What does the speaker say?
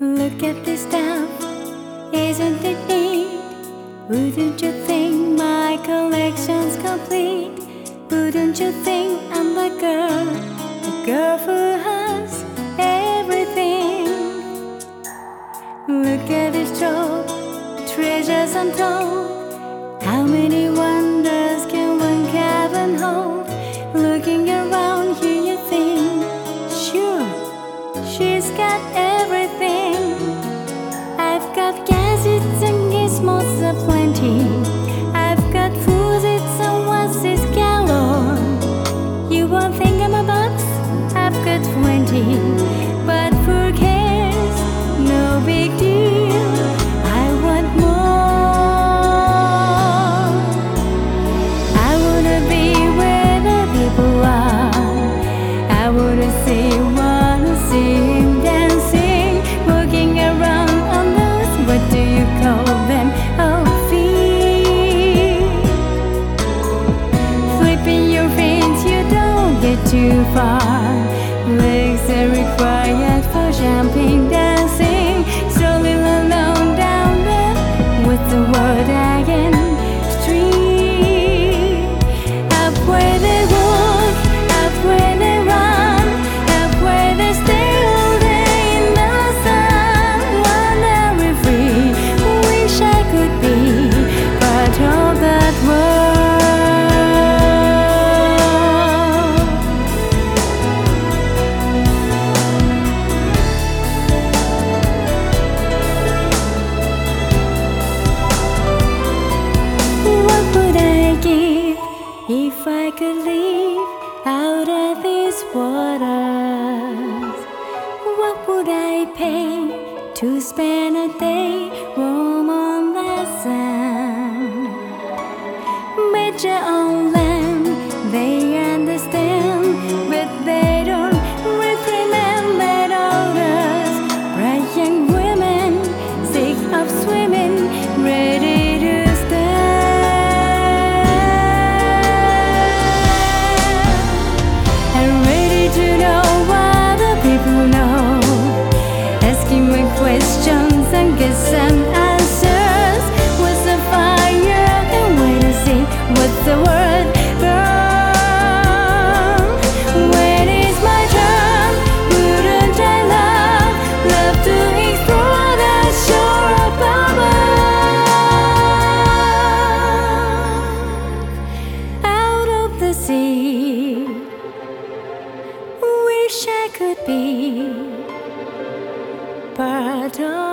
Look at this stuff, isn't it neat? Wouldn't you think my collection's complete? Wouldn't you think I'm the girl, the girl who treasures untold. How many wonders can one cabin hold? Looking around here, you think, sure, she's got everything. I've got gadgets and gizmos aplenty. I've got foods and what's galore. You won't think I'm a box? I've got twenty. Too far. Legs are required for jumping, waters? What would I pay to spend a day get some answers. The fire and wait see what the world? When is my turn? Wouldn't I love love to explore the shore above? Out of the sea, wish I could be part of.